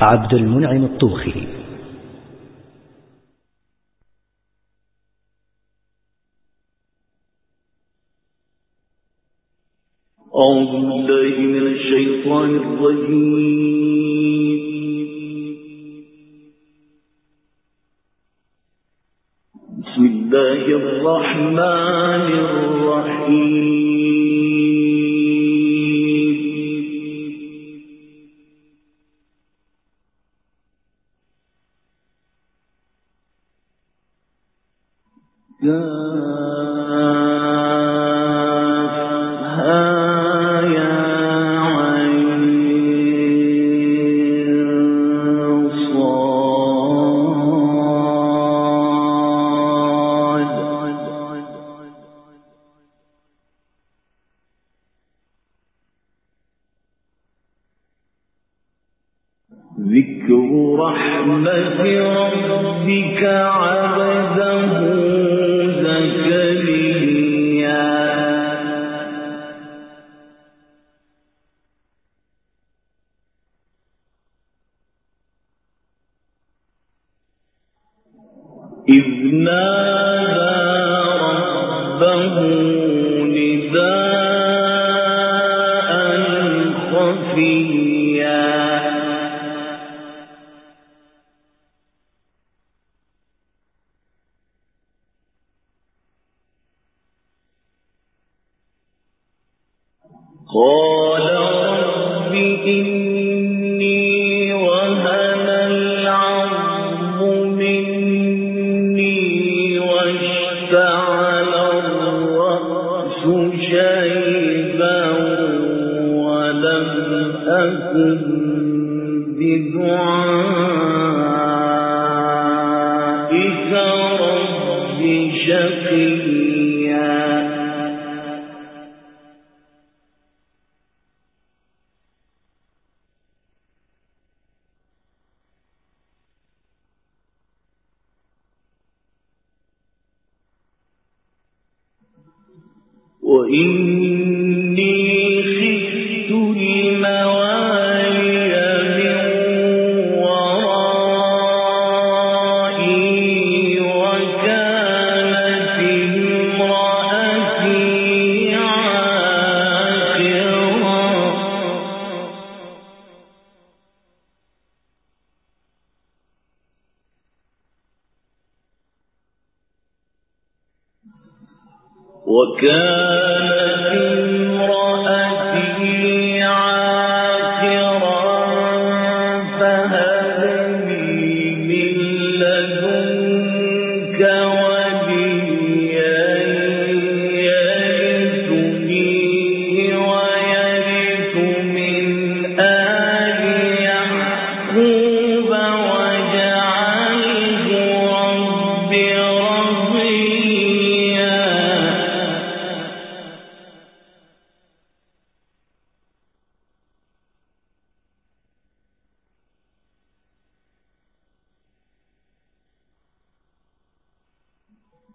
عبد المنعم الطوخي. أعوذ بالله من الشيطان الرجيم. بسم الله الرحمن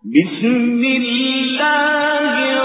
بسم الله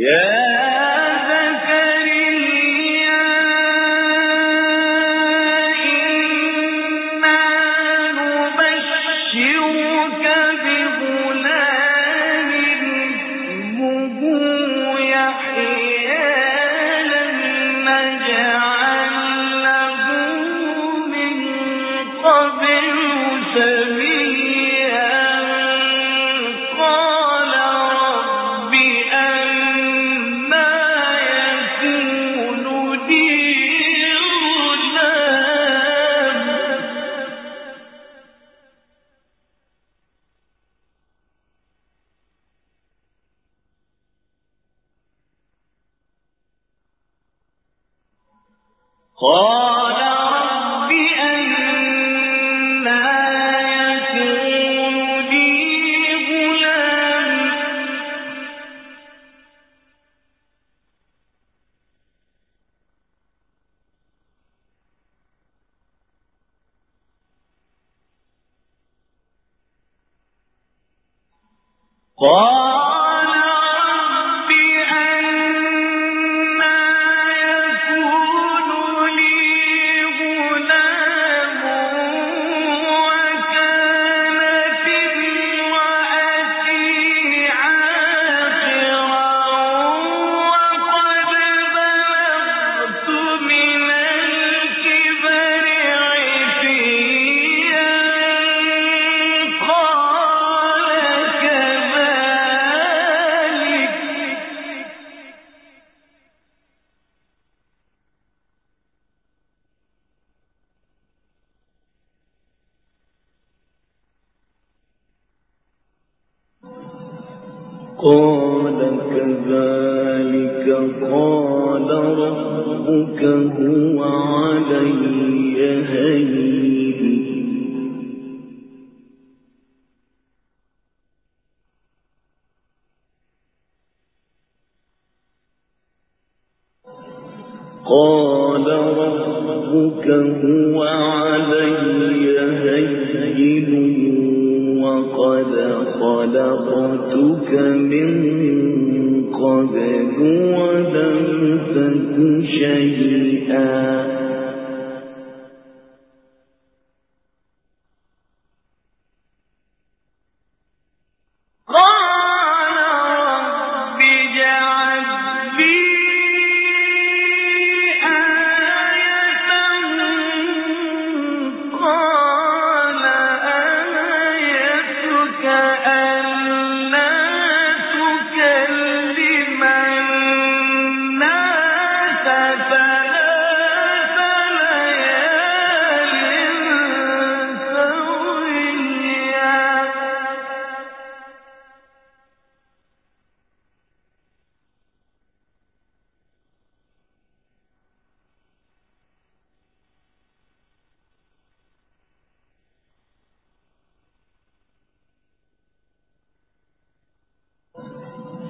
Yeah.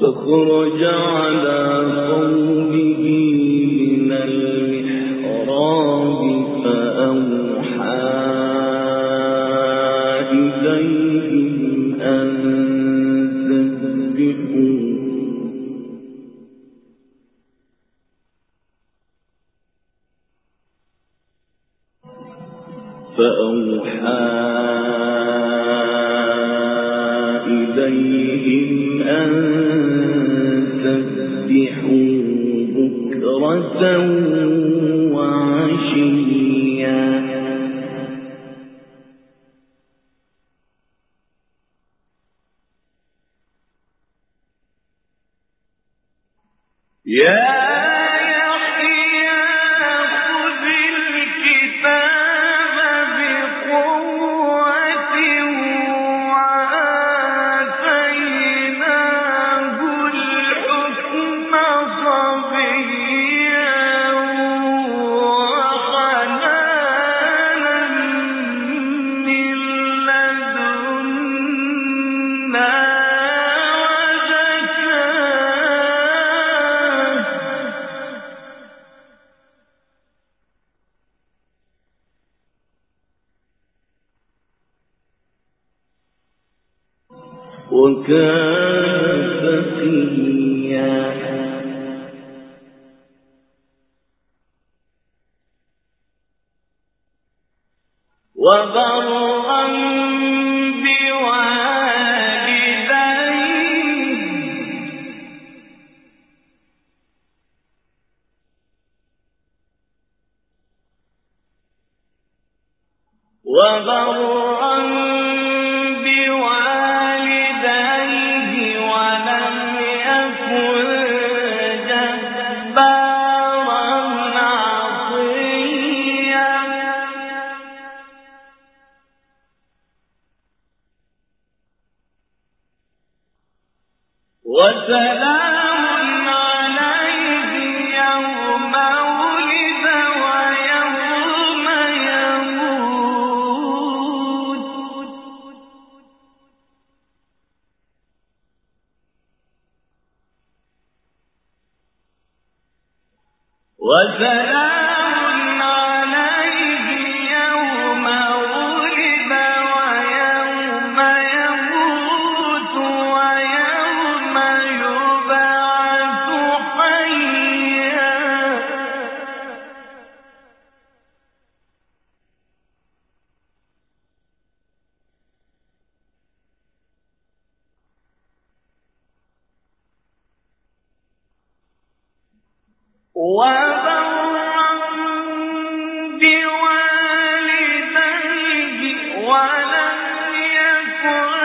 فخرج على قومه وكان تقيا يكن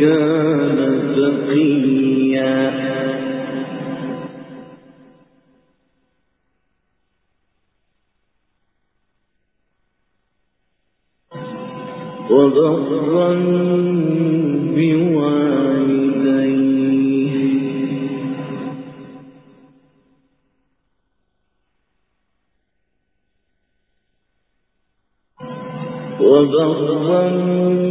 كان تقيا. وبرا بوالديه. وبرا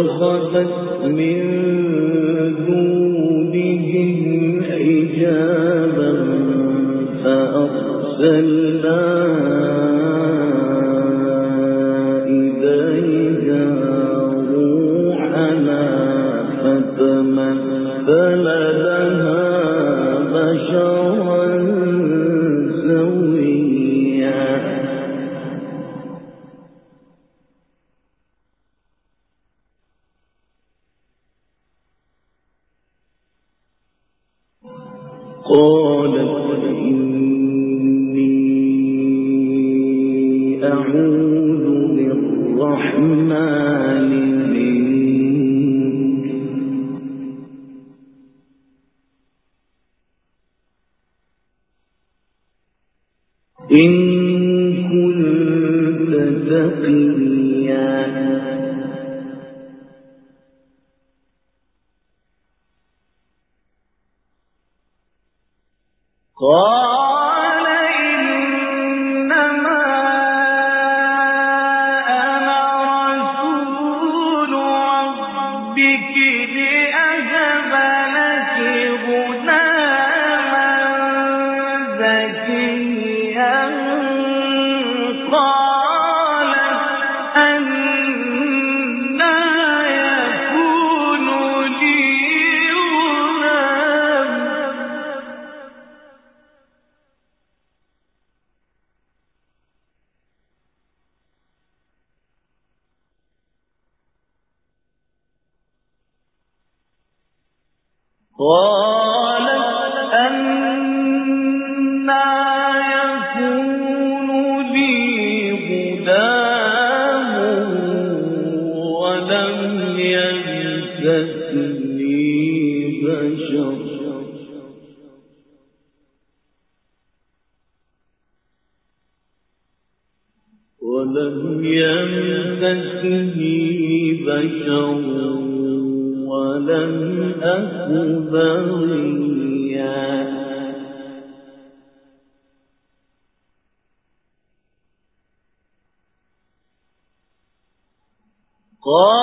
انتخبت من قالت إني أعوذ بالرحمن منك. إن لم كمثله بشر ولم أك بغيا. قال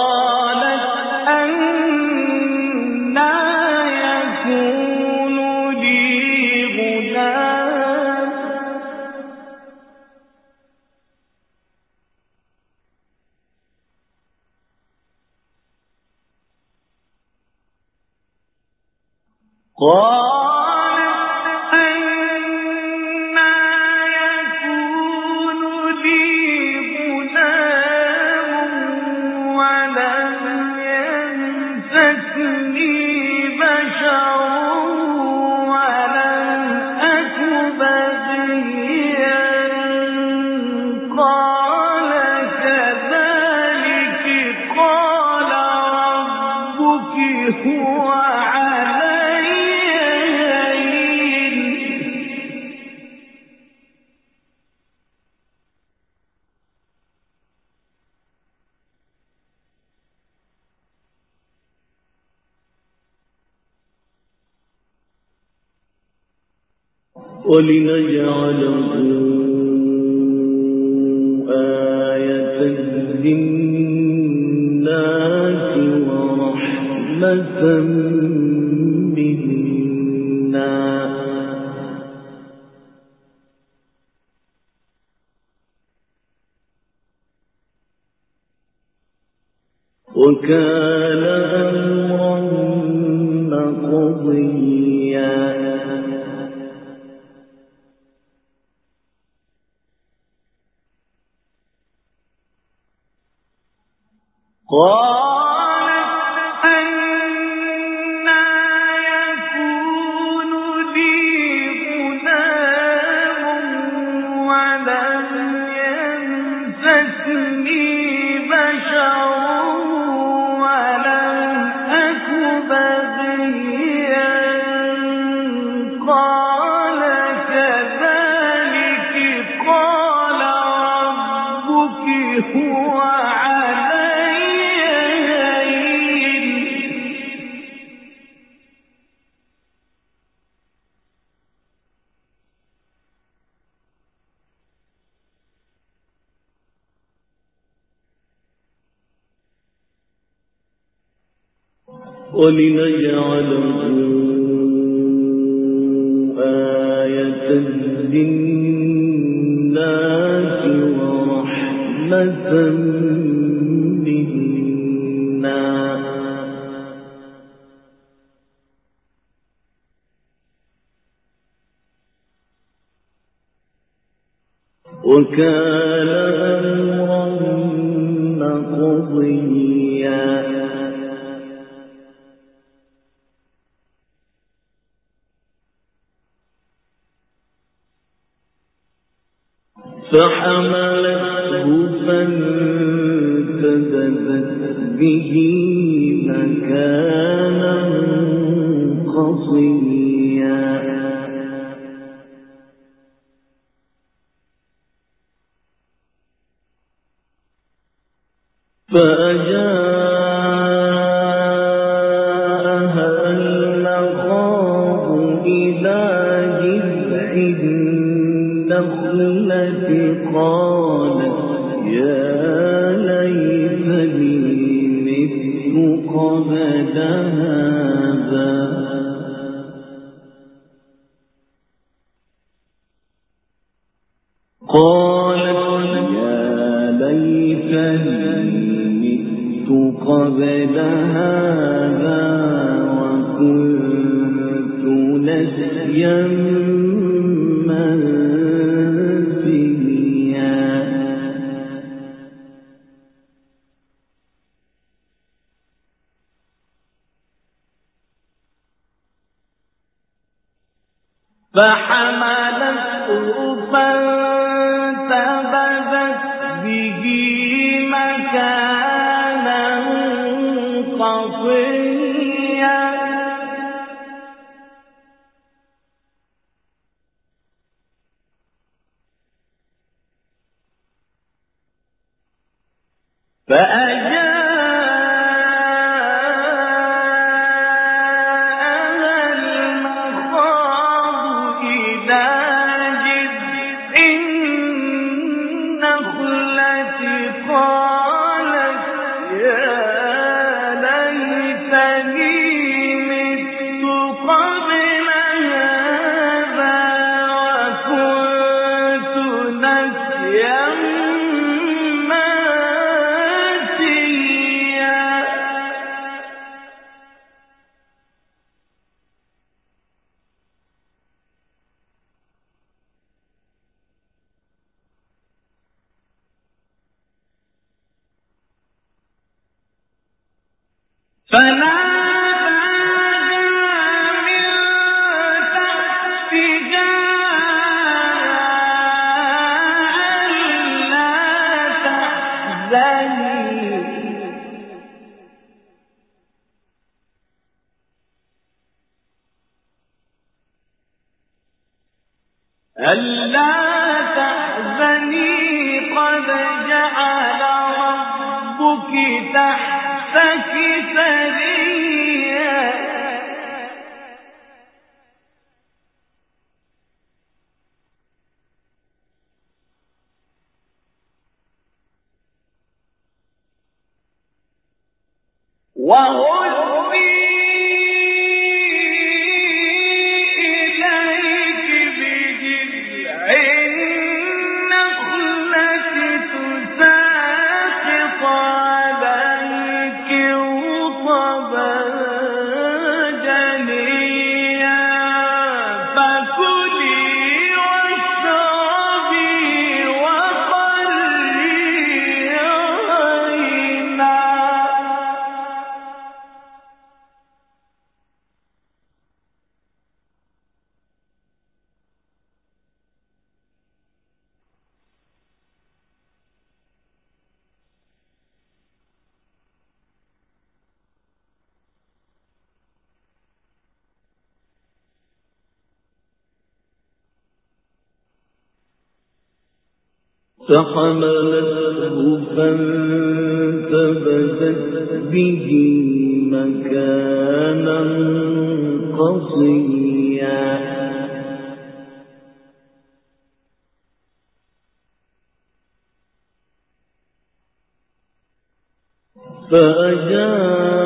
وكان أمرا مقضيا. قال كان أمرا مقضيا. فحملته فانتدبت به مكانا قصيا Bye. فحملته فانتبذت به مكانا قصيا. فأجاب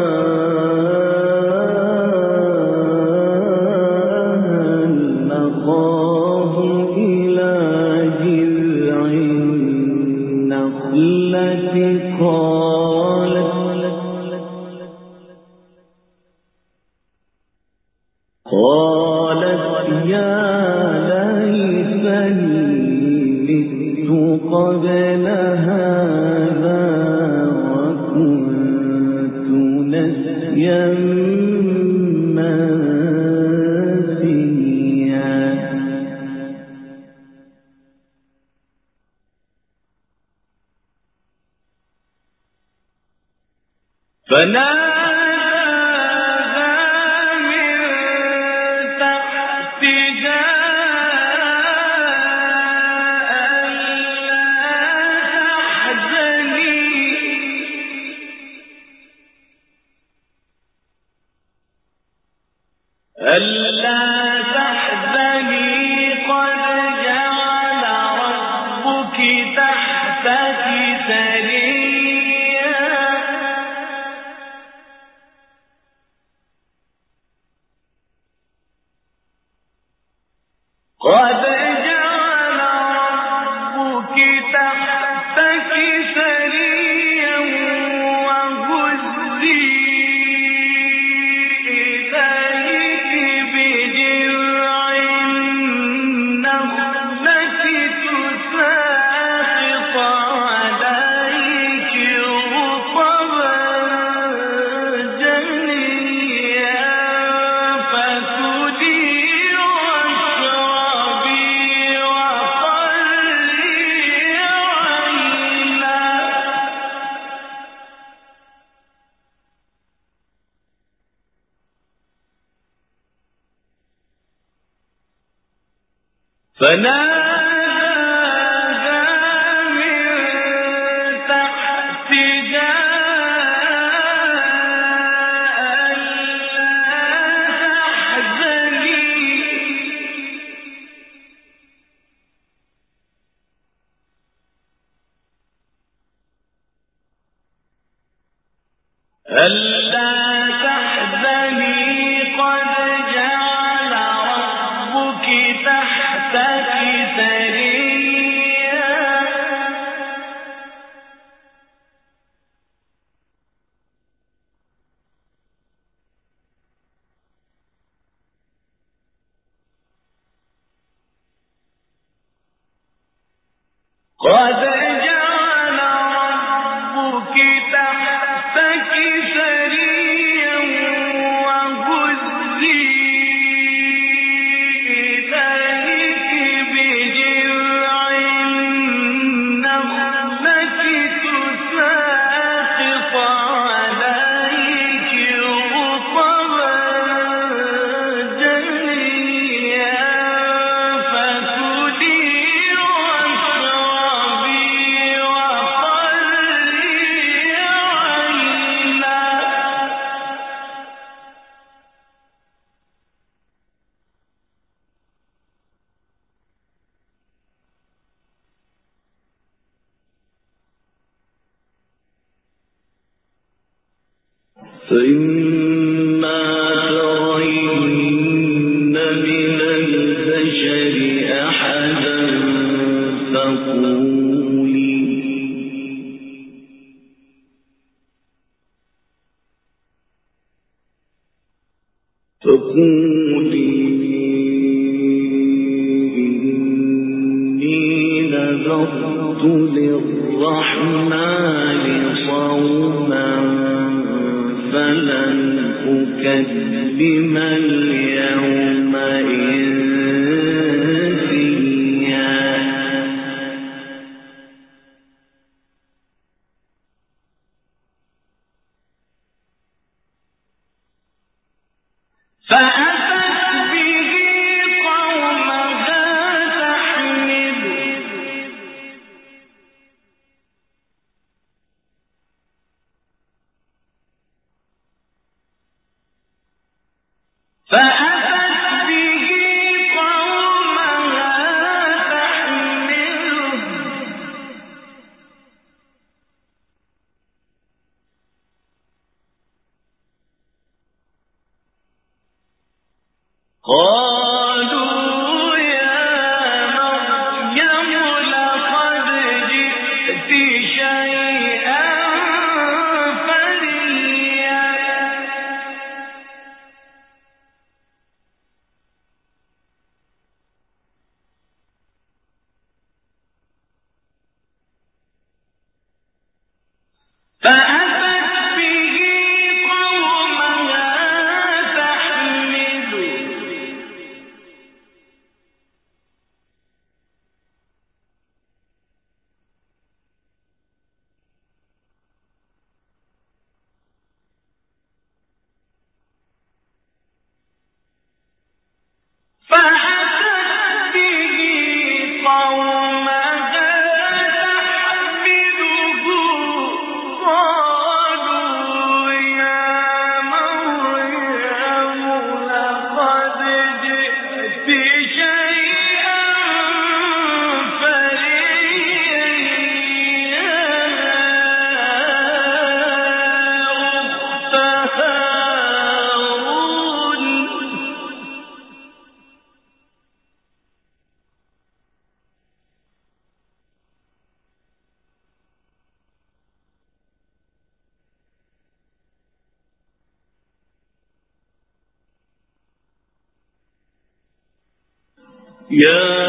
يا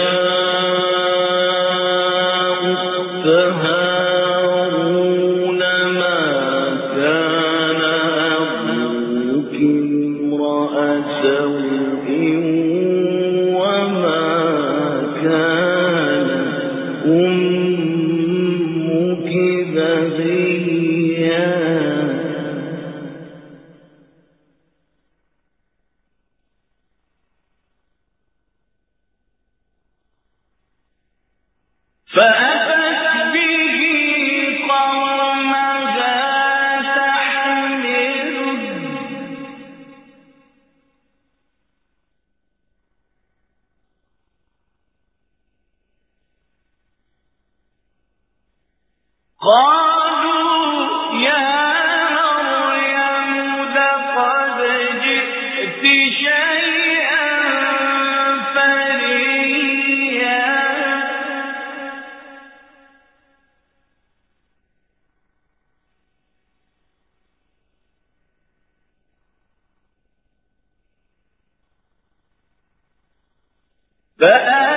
فآمنوا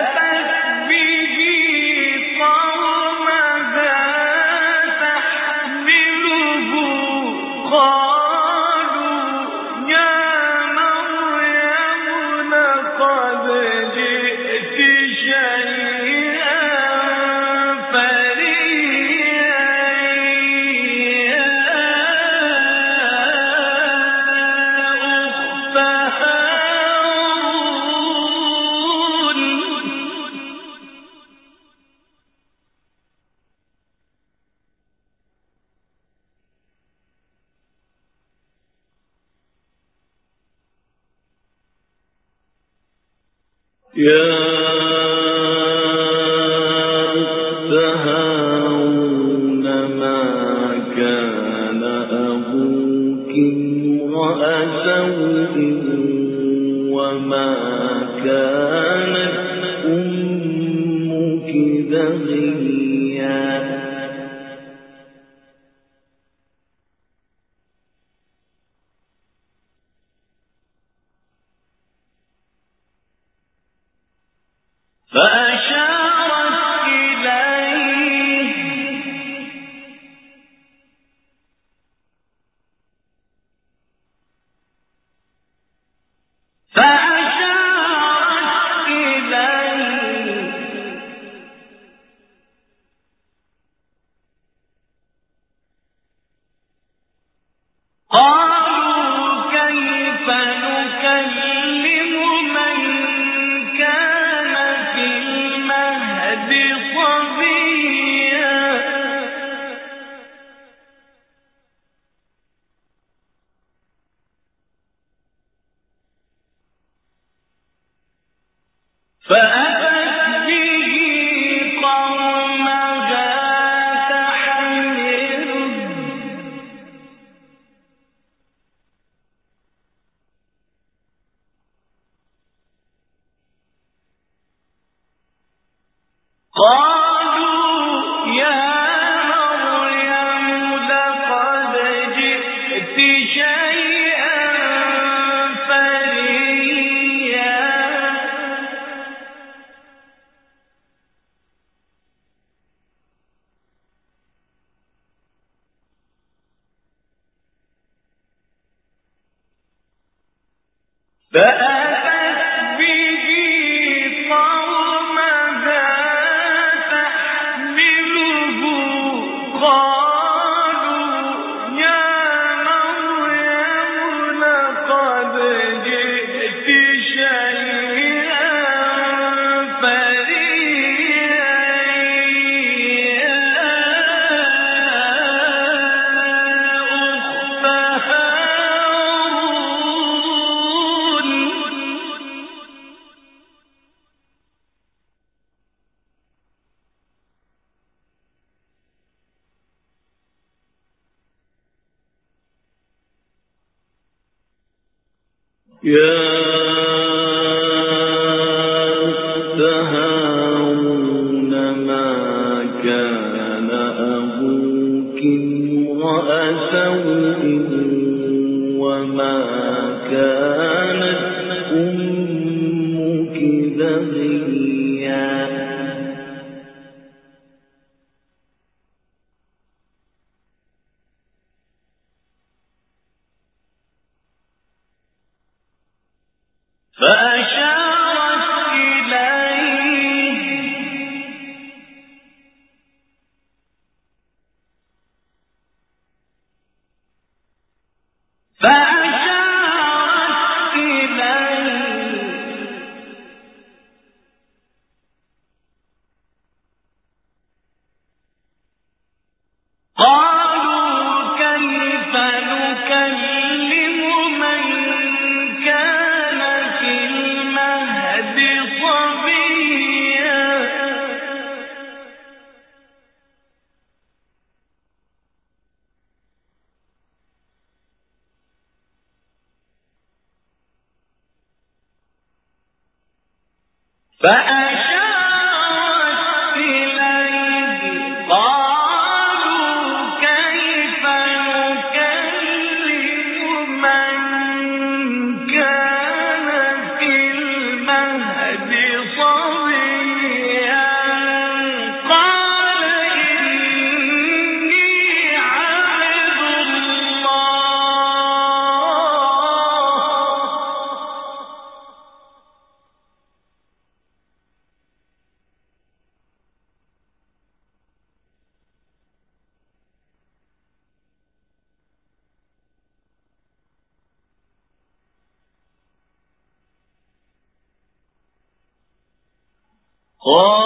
إليه 愿 قال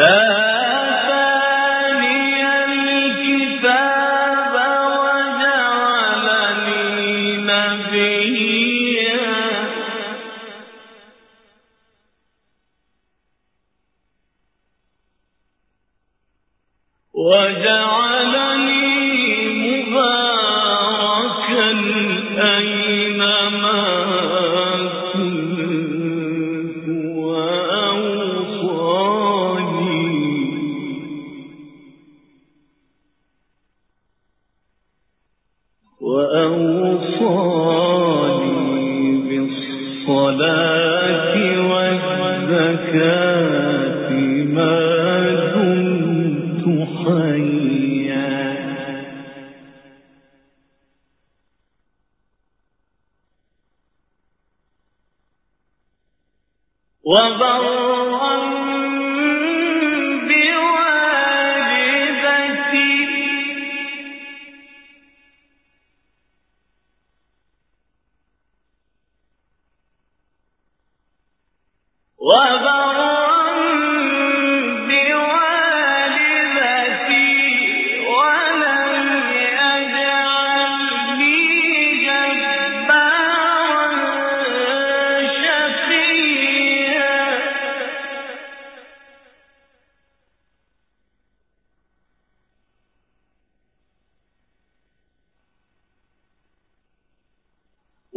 Eh,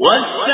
What?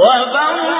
وبرا